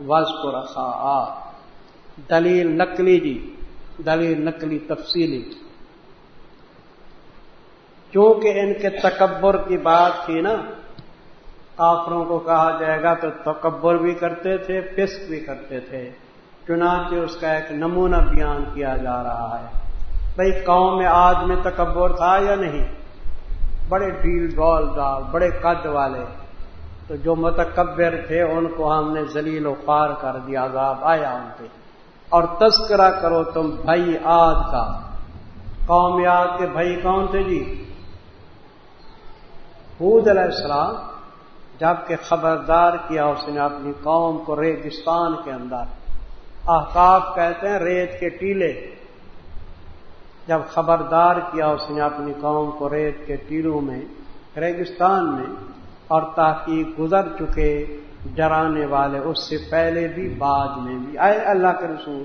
وز کو رخا دلیل نقلی جی دلیل نقلی تفصیلی. چونکہ ان کے تکبر کی بات تھی نا کافروں کو کہا جائے گا تو تکبر بھی کرتے تھے فسق بھی کرتے تھے۔ چنانچہ اس کا ایک نمونہ بیان کیا جا رہا ہے۔ بھائی قوم میں آج میں تکبر تھا یا نہیں؟ بڑے ڈیل ڈول دار بڑے قد والے۔ تو جو متکبر تھے ان کو ہم نے ذلیل و پار کر دیا، عذاب آیا ان پہ۔ اور تذکرہ کرو تم بھائی آج کا۔ قوم یاد کے بھائی کون تھے جی؟ حود علیہ السلام۔ جبکہ خبردار کیا اس نے اپنی قوم کو ریگستان کے اندر۔ احقاف کہتے ہیں ریت کے ٹیلے۔ جب خبردار کیا اس نے اپنی قوم کو ریت کے ٹیلوں میں، ریگستان میں اور تاکہ گزر چکے ڈرانے والے اس سے پہلے بھی بعد میں بھی۔ آئے اللہ کے رسول،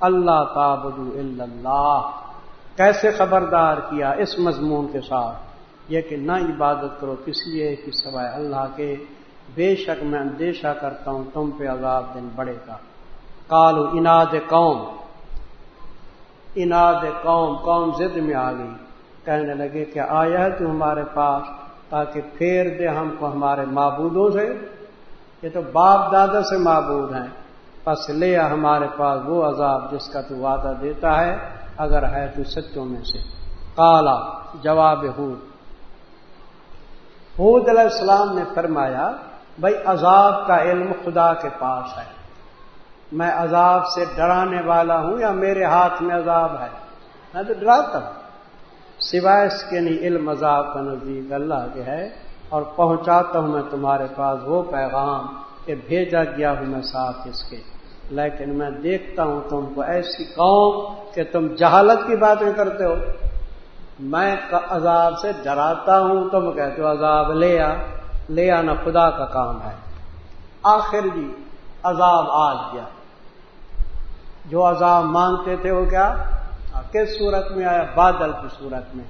اللہ تابد اللہ۔ کیسے خبردار کیا اس مضمون کے ساتھ؟ یہ کہ نہ عبادت کرو کسی ایک کی سوائے اللہ کے۔ بے شک میں اندیشہ کرتا ہوں، تم پہ عذاب دن بڑے کا کالو اناد قوم۔ اناد قوم قوم زد میں آ گئی۔ کہنے لگے کہ آیا ہے تو ہمارے پاس؟ تاکہ پھیر دے ہم کو ہمارے معبودوں سے، یہ تو باپ دادا سے معبود ہیں، پس لیا ہمارے پاس وہ عذاب جس کا تو وعدہ دیتا ہے، اگر ہے تو سچوں میں سے۔ کالا جواب حود حود علیہ السلام نے فرمایا بھائی عذاب کا علم خدا کے پاس ہے۔ میں عذاب سے ڈرانے والا ہوں یا میرے ہاتھ میں عذاب ہے؟ میں تو ڈراتا ہوں۔ سوائے اس کے نہیں، علم، عذاب کا نزدیک اللہ کے ہے۔ اور پہنچاتا ہوں میں تمہارے پاس، وہ پیغام کہ بھیجا گیا ہوں میں ساتھ اس کے۔ لیکن میں دیکھتا ہوں تم کو ایسی قوم کہ تم جہالت کی باتیں کرتے ہو۔ میں عذاب سے ڈراتا ہوں، تم کہتے ہو عذاب لیا لیا نہ خدا کا کام ہے۔ آخر جی عذاب آ گیا۔ جو عذاب مانگتے تھے وہ کیا؟ کس صورت میں آیا؟ بادل کی صورت میں۔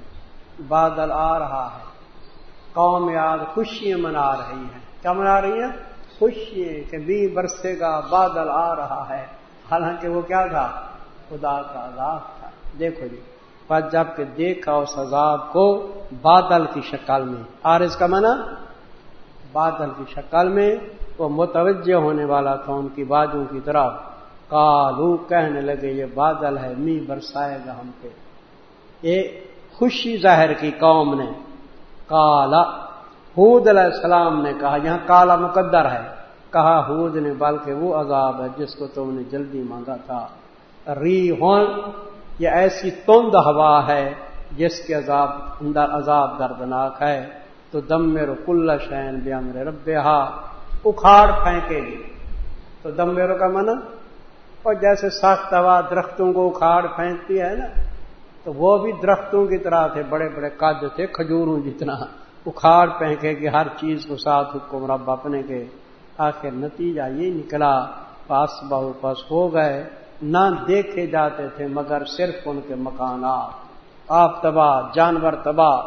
بادل آ رہا ہے۔ قوم یاد خوشیاں منا رہی ہیں۔ کیا منا رہی ہیں؟ خوشی کہ بی برسے گا، بادل آ رہا ہے۔ حالانکہ وہ کیا تھا؟ خدا کا عذاب تھا۔ دیکھو جی پر جبکہ دیکھا اس عذاب کو بادل کی شکل میں۔ آر اس کا منع بادل کی شکل میں۔ وہ متوجہ ہونے والا تھا ان کی بازو کی طرف۔ کالو کہنے لگے، یہ بادل ہے، می برسائے گا ہم پہ۔ یہ خوشی ظاہر کی قوم نے۔ کالا حود علیہ السلام نے کہا، یہاں کالا مقدر ہے۔ کہا، حود نے، بلکہ وہ عذاب ہے جس کو تم نے جلدی مانگا تھا۔ ری ہون یہ ایسی تند ہوا ہے جس کے عذاب، اندر عذاب دردناک ہے۔ تو دم میرو کل شین بے امر رب اکھاڑ پھینکے گی۔ تو دم میرو کا من اور جیسے سخت ہوا، درختوں کو اکھاڑ پھینکتی ہے نا، تو وہ بھی درختوں کی طرح تھے، بڑے بڑے قد تھے، کھجوروں جتنا۔ اکھاڑ پھینکے کہ ہر چیز کو ساتھ حکم رب اپنے کے آخر نتیجہ یہ نکلا۔ پاس بہو پاس ہو گئے، نہ دیکھے جاتے تھے مگر صرف ان کے مکانات۔ آپ تباہ، جانور تباہ۔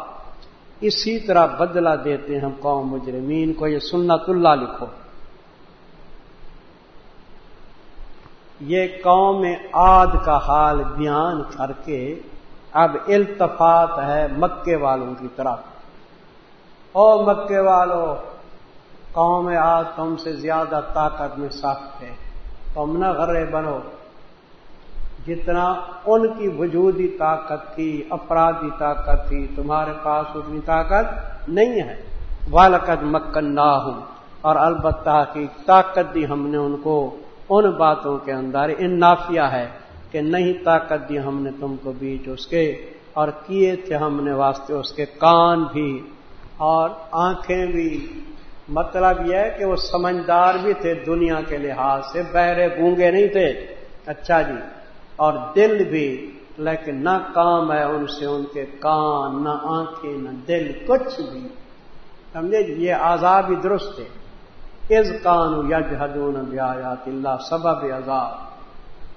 اسی طرح بدلہ دیتے ہیں ہم قوم مجرمین کو، یہ سنت اللہ لکھو۔ یہ قوم آد کا حال بیان کر کے اب التفات ہے مکے والوں کی طرف۔ او مکے والوں قوم آج تم سے زیادہ طاقت میں سخت ہے۔ تم نہ غرے بنو۔ جتنا ان کی وجودی طاقت تھی، اپرادی طاقت تھی، تمہارے پاس اتنی طاقت نہیں ہے۔ والد مکن نہ ہوں اور البتہ کی طاقت دی ہم نے ان کو۔ ان باتوں کے اندر ان نافیہ ہے کہ نہیں طاقت دی ہم نے تم کو بیچ اس کے، اور کیے تھے ہم نے واسطے اس کے کان بھی، اور آنکھیں بھی۔ مطلب یہ ہے کہ وہ سمجھدار بھی تھے دنیا کے لحاظ سے، بہرے گونگے نہیں تھے۔ اچھا جی اور دل بھی، لیکن نہ کام ہے ان سے، ان کے کان، نہ آنکھیں، نہ دل، کچھ بھی۔ سمجھے جی یہ آزاد بھی درست ہے۔ از کان یج حدون بیات اللہ سبب عذاب۔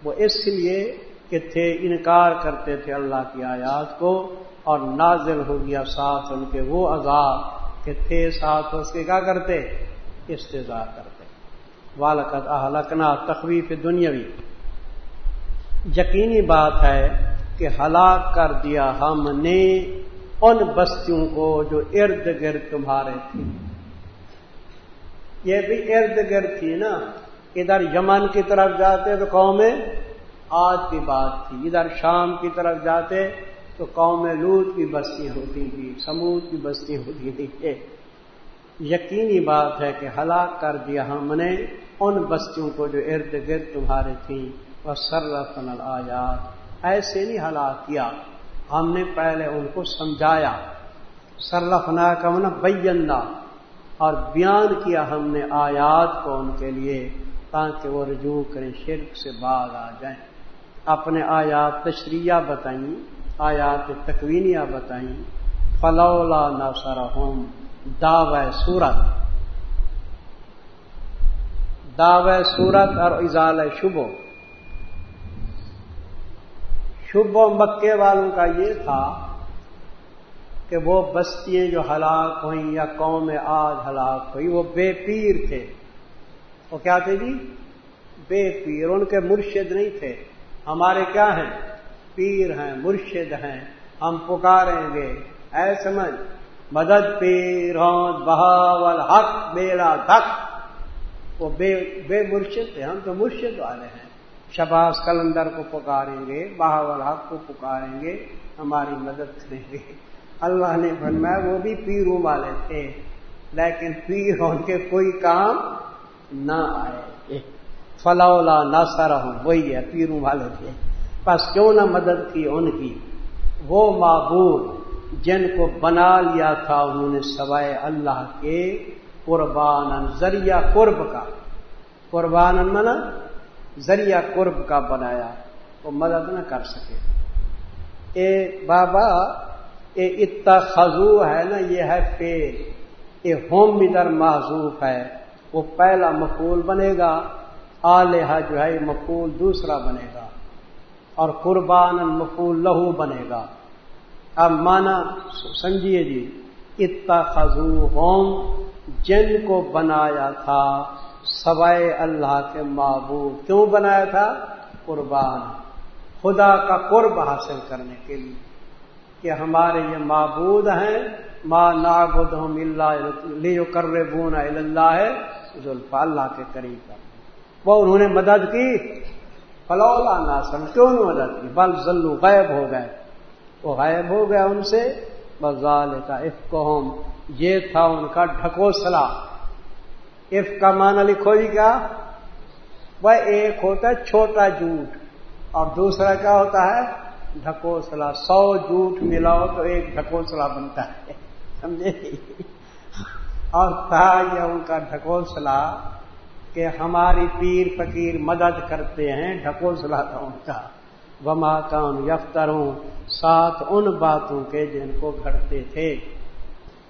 وہ اس لیے کہ تھے، انکار کرتے تھے اللہ کی آیات کو اور نازل ہو گیا ساتھ ان کے وہ عذاب کہ تھے ساتھ اس کے کیا کرتے؟ استضاء کرتے۔ والکت اہلکنا تخویف دنیاوی یقینی بات ہے کہ ہلاک کر دیا ہم نے ان بستیوں کو جو ارد گرد تمہارے تھے۔ یہ بھی ارد گرد تھی نا۔ ادھر یمن کی طرف جاتے تو قومیں آج کی بات تھی۔ ادھر شام کی طرف جاتے تو قوم لوت کی بستی ہوتی تھی، سمود کی بستی ہوتی تھی۔ یقینی بات ہے کہ ہلاک کر دیا ہم نے ان بستیوں کو جو ارد گرد تمہارے تھیں۔ اور سرفن آیات ایسے نہیں ہلاک کیا۔ ہم نے پہلے ان کو سمجھایا۔ سرفنا کا من بینا اور بیان کیا ہم نے آیات کو ان کے لیے تاکہ وہ رجوع کریں، شرک سے باغ آ جائیں۔ اپنے آیات تشریح بتائیں، آیات تکوینیاں بتائیں۔ فلولا نہ ہوم دعو سورت۔ دعو سورت اور اضال شبو شبو مکے والوں کا یہ تھا کہ وہ بستیاں جو ہلاک ہوئیں یا قوم آج ہلاک ہوئی، وہ بے پیر تھے۔ وہ کیا تھے جی؟ بے پیر، ان کے مرشد نہیں تھے۔ ہمارے کیا ہیں؟ پیر ہیں، مرشد ہیں۔ ہم پکاریں گے۔ اے سمجھ، مدد پیر ہوں بہاول حق بیڑا دھک۔ وہ بے بے مرشد تھے۔ ہم تو مرشد والے ہیں۔ شباز کلندر کو پکاریں گے بہاول حق کو پکاریں گے، ہماری مدد کریں گے۔ اللہ نے فرمایا وہ بھی پیروں والے تھے۔ لیکن پیر ان کے کوئی کام نہ آئے۔ فلولا نہ سر ہوں وہی ہے، پیروں والے تھے۔ بس کیوں نہ مدد کی ان کی؟ وہ معبود جن کو بنا لیا تھا، انہوں نے سوائے اللہ کے قربان ذریعہ قرب کا۔ قربان منا ذریعہ قرب کا بنایا۔ وہ مدد نہ کر سکے۔ اے بابا اے اتنا ہے نا، یہ ہے پیڑ اے ہوم ادھر معذوف ہے، وہ پہلا مقول بنے گا آلیہ جو ہے مقول دوسرا بنے گا، اور قربان مقول لہو بنے گا۔ اب مانا، سمجھیے جی اتنا ہوم جن کو بنایا تھا، سوائے اللہ کے معبود۔ کیوں بنایا تھا؟ قربان، خدا کا قرب حاصل کرنے کے لیے۔ کہ ہمارے یہ معبود ہیں ماں ناگد ہم اللہ کر بون اللہ ہے ذوالفا اللہ کے قریب وہ انہوں نے مدد کی۔ فلولا ناسن کیوں نہیں مدد کی؟ بل ذلو غائب ہو گئے۔ وہ غائب ہو گیا ان سے۔ بزال کا افقوم یہ تھا ان کا ڈھکوسلا۔ اف کا معنی لکھو جی کیا؟ وہ ایک ہوتا ہے چھوٹا جھوٹ، اور دوسرا کیا ہوتا ہے؟ ڈھکوسلا سو جھوٹ ملاؤ تو ایک ڈھکوسلا بنتا ہے، سمجھے؟ اور تھا یہ ان کا ڈھکوسلا کہ ہماری پیر فقیر مدد کرتے ہیں ڈھکوسلا تھا ان کا۔ وما کان یفتروں ساتھ ان باتوں کے جن کو گھڑتے تھے۔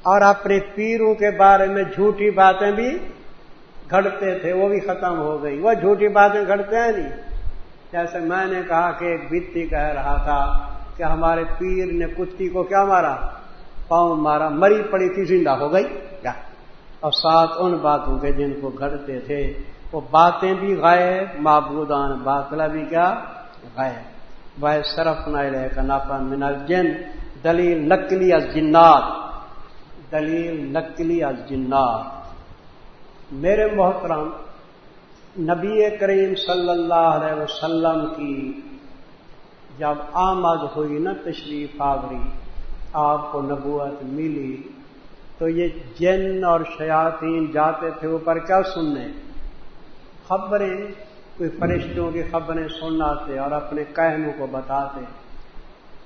اور اپنے پیروں کے بارے میں جھوٹی باتیں بھی گھڑتے تھے، وہ بھی ختم ہو گئی۔ وہ جھوٹی باتیں گھڑتے ہیں نہیں۔ جیسے میں نے کہا کہ ایک بتی کہہ رہا تھا کہ ہمارے پیر نے کتی کو کیا مارا؟ پاؤں مارا، مری پڑی تھی، زندہ ہو گئی۔ کیا اور ساتھ ان باتوں کے جن کو گھڑتے تھے، وہ باتیں بھی غائب، معبودان باطلا بھی کیا؟ غائب۔ بھائی صرف نہ رہے کا ناپا من الجن۔ دلیل نقلی از جنات۔ دلیل نقلی از جنات۔ میرے محترم نبی کریم صلی اللہ علیہ وسلم کی جب آمد ہوئی نا تشریف آوری، آپ کو نبوت ملی، تو یہ جن اور شیاطین جاتے تھے اوپر کیا سننے؟ خبریں، کوئی فرشتوں کی خبریں سناتے اور اپنے کہنوں کو بتاتے۔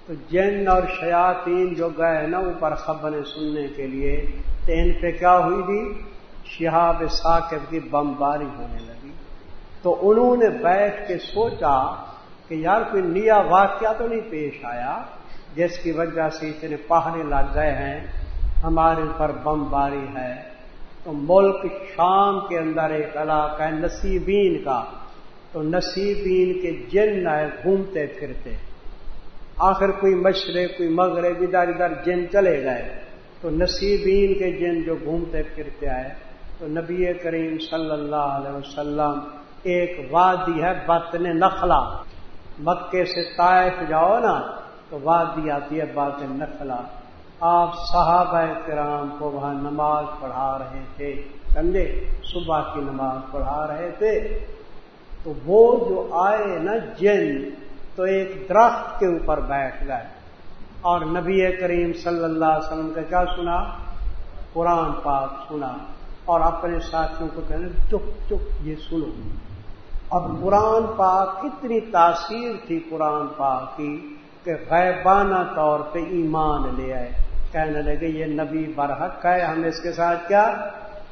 تو جن اور شیاطین جو گئے نا اوپر خبریں سننے کے لیے، تو ان پہ کیا ہوئی تھی؟ شہاب ثاقب کی بمباری ہونے لگی۔ تو انہوں نے بیٹھ کے سوچا کہ یار کوئی نیا واقعہ تو نہیں پیش آیا، جس کی وجہ سے اتنے پہاڑے لگ گئے ہیں، ہمارے اوپر بمباری ہے۔ تو ملک شام کے اندر ایک علاقہ ہے نصیبین کا۔ تو نصیبین کے جن آئے، گھومتے پھرتے۔ آخر کوئی مشرق، کوئی مغرب، ادھر ادھر جن چلے گئے۔ تو نصیبین کے جن جو گھومتے پھرتے آئے، تو نبی کریم صلی اللہ علیہ وسلم ایک وادی ہے بطن نخلا مکے سے طائف جاؤ نا تو وادی آتی ہے باطن نخلا آپ صحابہ کرام کو وہاں نماز پڑھا رہے تھے۔ سمجھے؟ صبح کی نماز پڑھا رہے تھے۔ تو وہ جو آئے نا جن، تو ایک درخت کے اوپر بیٹھ گئے۔ اور نبی کریم صلی اللہ علیہ وسلم کا کیا سنا؟ قرآن پاک سنا۔ اور اپنے ساتھیوں کو کہنے چپ چپ، یہ سنو۔ اب قرآن پاک کتنی تاثیر تھی قرآن پاک کی کہ غیبانہ طور پہ ایمان لے آئے۔ کہنے لگے، یہ نبی برحق ہے، ہم اس کے ساتھ کیا؟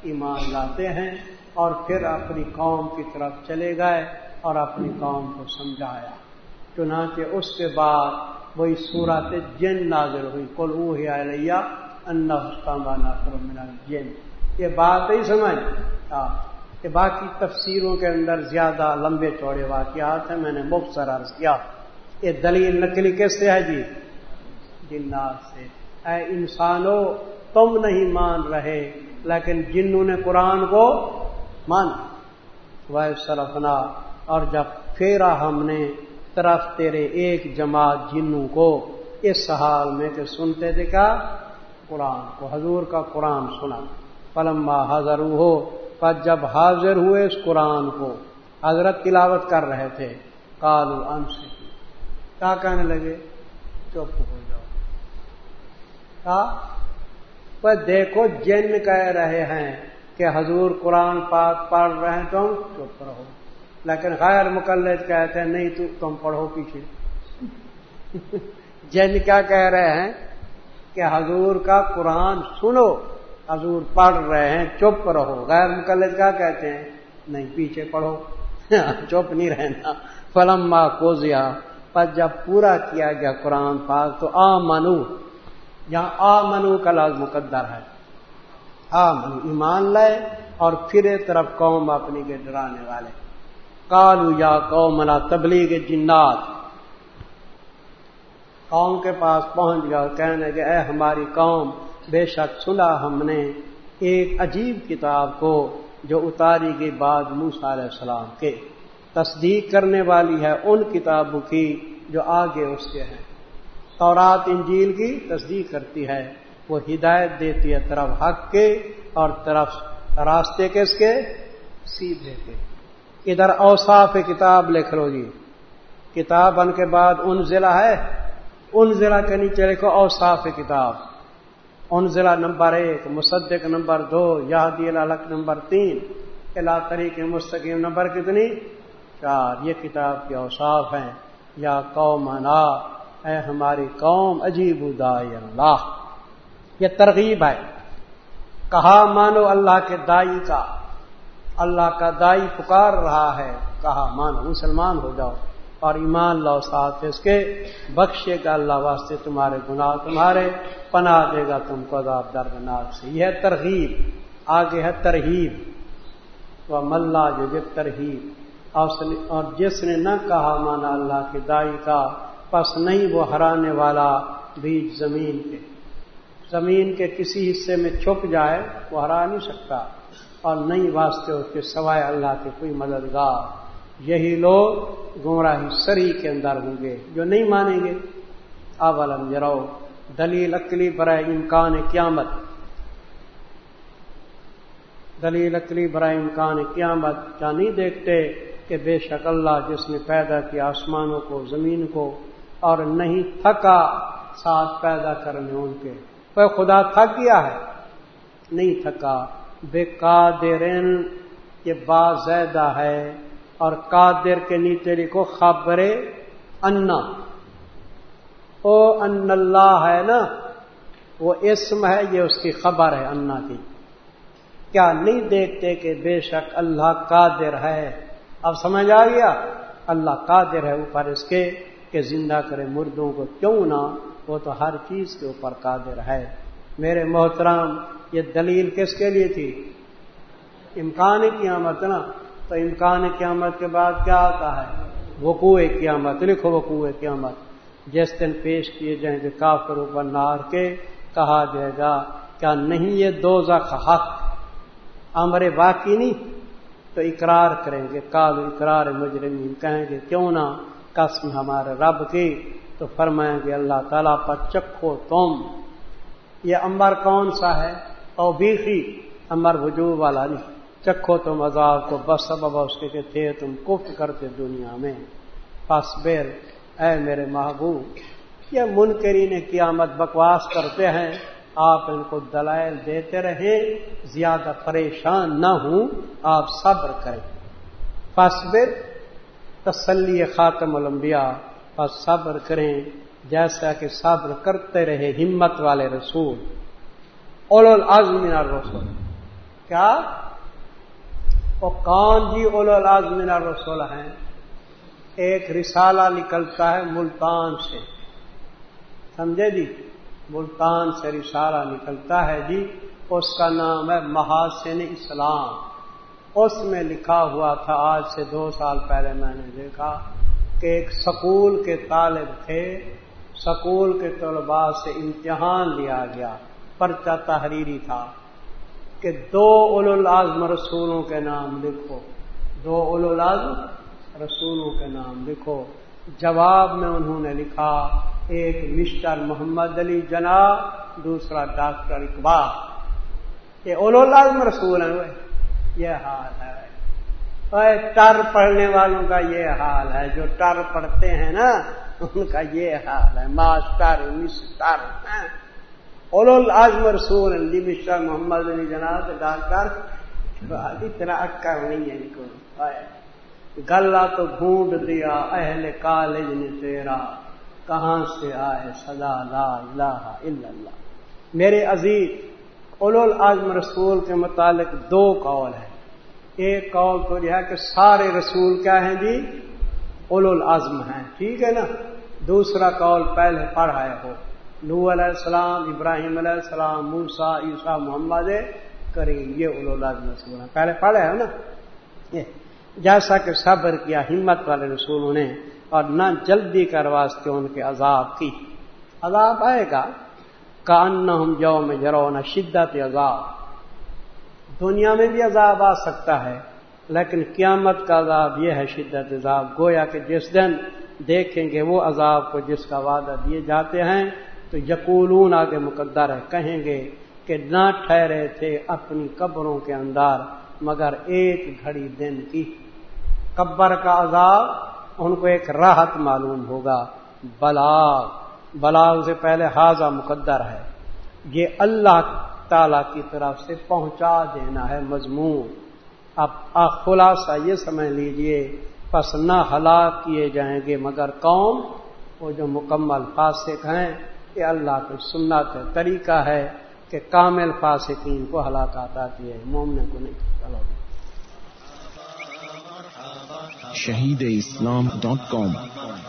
ایمان لاتے ہیں۔ اور پھر اپنی قوم کی طرف چلے گئے اور اپنی قوم کو سمجھایا۔ چنانچہ اس کے بعد وہی صورت جن نازل ہوئی۔ کل علیہ اللہ جن یہ بات ہی سمجھ؟ ہاں کہ باقی تفسیروں کے اندر زیادہ لمبے چوڑے واقعات ہیں، میں نے مختصر عرض کیا۔ یہ دلیل نکلی کس سے ہے جی؟ جنات سے۔ اے انسانوں تم نہیں مان رہے، لیکن جنوں نے قرآن کو مانا۔ وہ سرفنا اور جب پھیرا ہم نے طرف تیرے ایک جماعت جنوں کو اس حال میں کہ سنتے تھے، کیا؟ قرآن کو، حضور کا قرآن سنا۔ پلما حاضر ہو پر جب حاضر ہوئے اس قرآن کو، حضرت تلاوت کر رہے تھے کالو ان سے کیا کہنے لگے، چپ ہو جاؤ۔ کیا دیکھو، جن کہہ رہے ہیں کہ حضور قرآن پاک پڑھ رہے ہیں تم چپ رہو۔ لیکن غیر مقلد کہتے ہیں، نہیں تو تم پڑھو پیچھے۔ جن کیا کہہ رہے ہیں کہ حضور کا قرآن سنو۔ حضور پڑھ رہے ہیں، چپ رہو۔ غیر مقلد کیا کہتے ہیں؟ نہیں، پیچھے پڑھو۔ چپ نہیں رہنا۔ فلم ماں کو پر جب پورا کیا گیا قرآن پاک تو آ منو یہاں آ منو کا لاز مقدر ہے۔ آ منو ایمان لائے اور پھر طرف قوم اپنی کے ڈرانے والے۔ کالو یا قوم ملا تبلیغ جنات قوم کے پاس پہنچ گیا کہنے کہ اے ہماری قوم بے شک سنا ہم نے ایک عجیب کتاب کو جو اتاری کے بعد موسا علیہ السلام کے۔ تصدیق کرنے والی ہے ان کتابوں کی جو آگے اس کے ہیں۔ تورات، انجیل کی تصدیق کرتی ہے۔ وہ ہدایت دیتی ہے طرف حق کے اور طرف راستے کس کے؟ سیدھے کے۔ ادھر اوصاف کتاب لکھ لو جی۔ کتاب بن کے بعد ان ضلع ہے۔ ان ضلع کے نیچے لکھو اوصاف کتاب۔ ان ضلع نمبر ایک، مصدق نمبر دو یادی الک نمبر تین۔ الا طریق مستقیم نمبر کتنی؟ چار۔ یہ کتاب کے اوصاف ہیں۔ یا قوم اے ہماری قوم عجیب دائی اللہ۔ یہ ترغیب ہے۔ کہا، مانو اللہ کے دائی کا۔ اللہ کا دائی پکار رہا ہے۔ کہا، مانو مسلمان ہو جاؤ۔ اور ایمان لو ساتھ اس کے۔ بخشے کا اللہ واسطے تمہارے گناہ، تمہارے پناہ دے گا تم کو عذاب دردناک۔ سے یہ ہے، ترغیب۔ آگے ہے ترہیب۔ وہ ملا جو یہ ترہیب اور جس نے نہ کہا، مانا اللہ کے دائی کا، پس نہیں وہ ہرانے والا بیج زمین کے۔ زمین کے کسی حصے میں چھپ جائے، وہ ہرا نہیں سکتا۔ اور نہیں واسطے اس کے سوائے اللہ کے کوئی مددگار۔ یہی لوگ گمراہی سری کے اندر ہوں گے جو نہیں مانیں گے۔ اولم جراؤ دلیل اکلی برائے امکان قیامت۔ دلیل اکلی برائے امکان قیامت۔ کیا نہیں دیکھتے کہ بے شک اللہ جس نے پیدا کیا آسمانوں کو، زمین کو، اور نہیں تھکا، ساتھ پیدا کرنے ان کے۔ تو خدا تھک گیا ہے۔ نہیں تھکا۔ بے قادرن، یہ با زیدہ ہے۔ اور قادر کے نیچے لکھو خبر انا۔ او ان اللہ ہے نا، وہ اسم ہے، یہ اس کی خبر ہے انا کی۔ کیا نہیں دیکھتے کہ بے شک اللہ قادر ہے؟ اب سمجھ آ گیا؟ اللہ قادر ہے اوپر اس کے کہ زندہ کرے مردوں کو کیوں نہ، وہ تو ہر چیز کے اوپر قادر ہے۔ میرے محترام یہ دلیل کس کے لیے تھی؟ امکان قیامت نا۔ تو امکان قیامت کے بعد کیا آتا ہے؟ وقوع قیامت، لکھو وقوع قیامت۔ جس دن پیش کیے جائیں گے کافر اوپر نار کے، کہا جائے گا، کیا نہیں یہ دو حق؟ امر باقی نہیں؟ تو اقرار کریں گے۔ کال اقرار مجرمین، کہیں گے، کیوں نہ؟ قسم ہمارے رب کی۔ تو فرمائیں گے، اللہ تعالیٰ پر چکھو تم۔ یہ امبر کون سا ہے؟ او بیخی امبر وجوہ والا نہیں۔ چکھو تم عذاب کو، بس سبب اس کے کہ تھے تم کف کرتے دنیا میں۔ پس بیر اے میرے محبوب، یہ منکرین قیامت بکواس کرتے ہیں۔ آپ ان کو دلائل دیتے رہیں، زیادہ پریشان نہ ہوں، آپ صبر کریں۔ فصبر تسلی خاتم الانبیاء پس صبر کریں، جیسا کہ صبر کرتے رہے ہمت والے رسول۔ اول العزمین رسول کیا؟ وہ کون جی اول العزمین رسول ہیں؟ ایک رسالہ نکلتا ہے ملتان سے۔ سمجھے جی؟ ملتان سے رسالہ نکلتا ہے جی اس کا نام ہے محاسن اسلام۔ اس میں لکھا ہوا تھا، آج سے دو سال پہلے میں نے دیکھا، کہ ایک سکول کے طالب تھے۔ سکول کے طلباء سے امتحان لیا گیا، پرچہ تحریری تھا۔ کہ دو اول العظم رسولوں کے نام لکھو۔ دو اول العظم رسولوں کے نام لکھو۔ جواب میں انہوں نے لکھا، ایک مسٹر محمد علی جنا دوسرا ڈاکٹر اقبال۔ یہ اول العظم رسول ہیں۔ یہ حال ہے۔ ٹر پڑھنے والوں کا یہ حال ہے۔ جو ٹر پڑھتے ہیں نا، ان کا یہ حال ہے۔ ماسٹر، مسٹر اول آزم رسول علی مسٹر محمد علی جناب ڈاکٹر اتنا اکر نہیں ہے ان کو گلا تو ڈھونڈ دیا، اہل کالج نے تیرا. کہاں سے آئے؟ سدا لا الہ الا اللہ. میرے عزیز اول آزم رسول کے متعلق دو قول ہے ایک قول تو یہ ہے کہ سارے رسول کیا ہیں جی؟ اول العزم ہیں. ٹھیک ہے نا؟ دوسرا قول پہلے پڑھائے ہو. نو علیہ السلام، ابراہیم علیہ السلام موسا عیسیٰ، محمد کریم یہ اول رسول ہیں پہلے پڑھے ہو نا؟ جیسا کہ صبر کیا، ہمت والے رسولوں نے اور نہ جلدی کر واسطے ان کے عذاب کی۔ عذاب آئے گا کان نہ ہم جو میں جرو نہ شدت عذاب۔ دنیا میں بھی عذاب آ سکتا ہے، لیکن قیامت کا عذاب یہ ہے، شدت عذاب۔ گویا کہ جس دن دیکھیں گے وہ عذاب کو جس کا وعدہ دیے جاتے ہیں تو یقولون آگے مقدر ہے، کہیں گے کہ نہ ٹھہرے تھے اپنی قبروں کے اندر مگر ایک گھڑی دن کی۔ قبر کا عذاب ان کو ایک راحت معلوم ہوگا۔ بلاغ بلاغ سے پہلے حاضہ مقدر ہے۔ یہ اللہ تعالی کی طرف سے پہنچا دینا ہے مضمون۔ اب خلاصہ یہ سمجھ لیجیے، پس نہ ہلاک کیے جائیں گے مگر قوم، وہ جو مکمل فاسق ہیں یہ اللہ کو سننا کا طریقہ ہے کہ کامل فاسقین کو ہلاکات آتی ہے مومن کو نہیں شہید اسلام ڈاٹ کام۔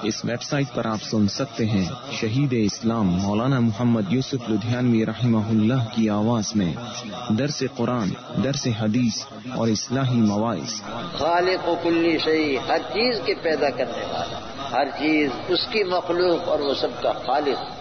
اس ویب سائٹ پر آپ سن سکتے ہیں شہید اسلام مولانا محمد یوسف لدھیانوی رحمہ اللہ کی آواز میں۔ درس قرآن درس حدیث اور اصلاحی مواعث۔ خالق و کلی شہی ہر چیز کے پیدا کرنے والا ہر چیز اس کی مخلوق اور وہ سب کا خالق۔